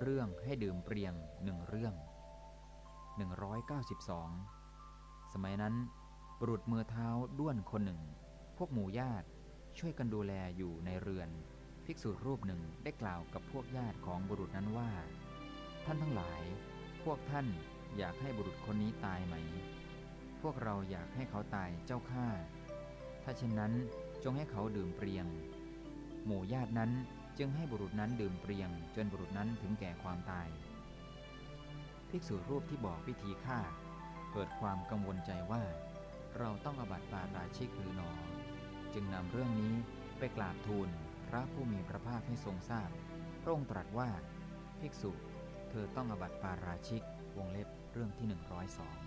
เรื่องให้ดื่มเปรียงหนึ่งเรื่อง 192 สมัยนั้น บุรุษมือเท้าด้วนคนหนึ่ง พวกหมู่ญาติช่วยกันดูแลอยู่ในเรือน ภิกษุรูปหนึ่งได้กล่าวกับพวกญาติของบุรุษนั้นว่า ท่านทั้งหลาย พวกท่านอยากให้บุรุษคนนี้ตายไหม พวกเราอยากให้เขาตายเจ้าข้าถ้าเช่นนั้นจงให้เขาดื่มเปรียง หมู่ญาตินั้น จึงให้บุรุษนั้นดื่มเปรียง จนบุรุษนั้นถึงแก่ความตาย ภิกษุรูปที่บอกวิธีฆ่า เกิดความกังวลใจว่า เราต้องอบัติปาราชิกหรือหนอ จึงนำเรื่องนี้ไปกราบทูลพระผู้มีพระภาคให้ทรงทราบพระองค์ตรัสว่า ภิกษุ เธอต้องอบัติปาราชิกวงเล็บเรื่องที่ 102